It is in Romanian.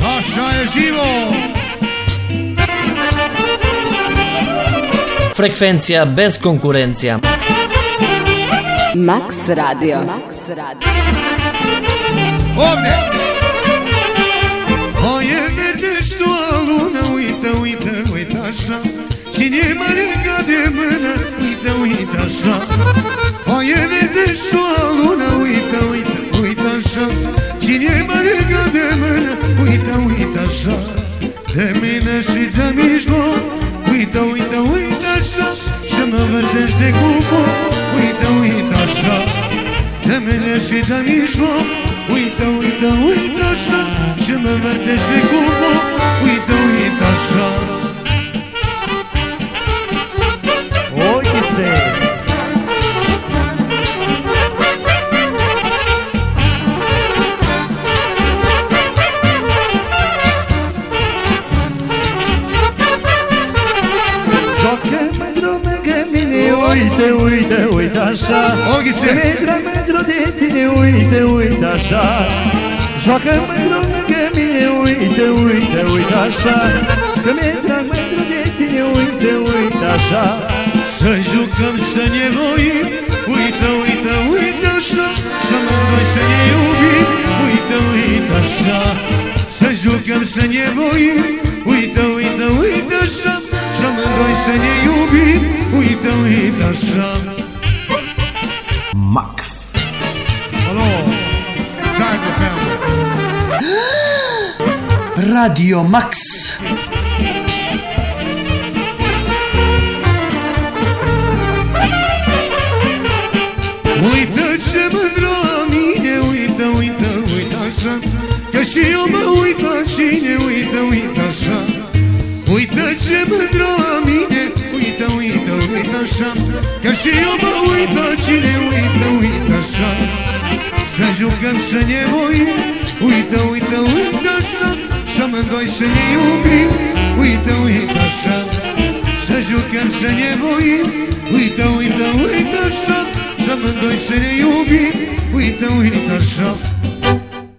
Vaša je živo! Frekvencija bez konkurencija. Max Radio. Max Radio. Ovde! Oje verde što luna uita uita uitaša Cine mare gade mână uita uitaša Terminaste da mismo Então, então, então já Chamavas deste cubo. Então, então já Terminaste da mismo Então, então, então já Chamavas deste cubo. Então, então uite, uite, uite așa. Oghițe! Că mi-e drag mândru de tine, uite, uite așa. Joacă mândru lângă mine, uite, uite, uite așa. Că mi-e drag mândru de tine, uite, uite așa. Să jucăm, să ne voim. Uită, uită, uită așa. Și amândoi să ne iubim. Uită, uită așa. Să jucăm, să ne voim. Uită, viajam Max. Alô, sai do tempo Radio Max. Uite ce mândră la mine, uite, uite, uite așa Că și eu mă uit la cine, uite, uite așa. Uite ce mândră la mă uit la cine, uită, uită așa. Să jucăm, să ne voim, uită, uită, uită așa. Și amândoi să ne iubim, uită, uită așa. Să jucăm, să ne voim, uită, uită, uită așa. Și amândoi să ne iubim, uită, uită așa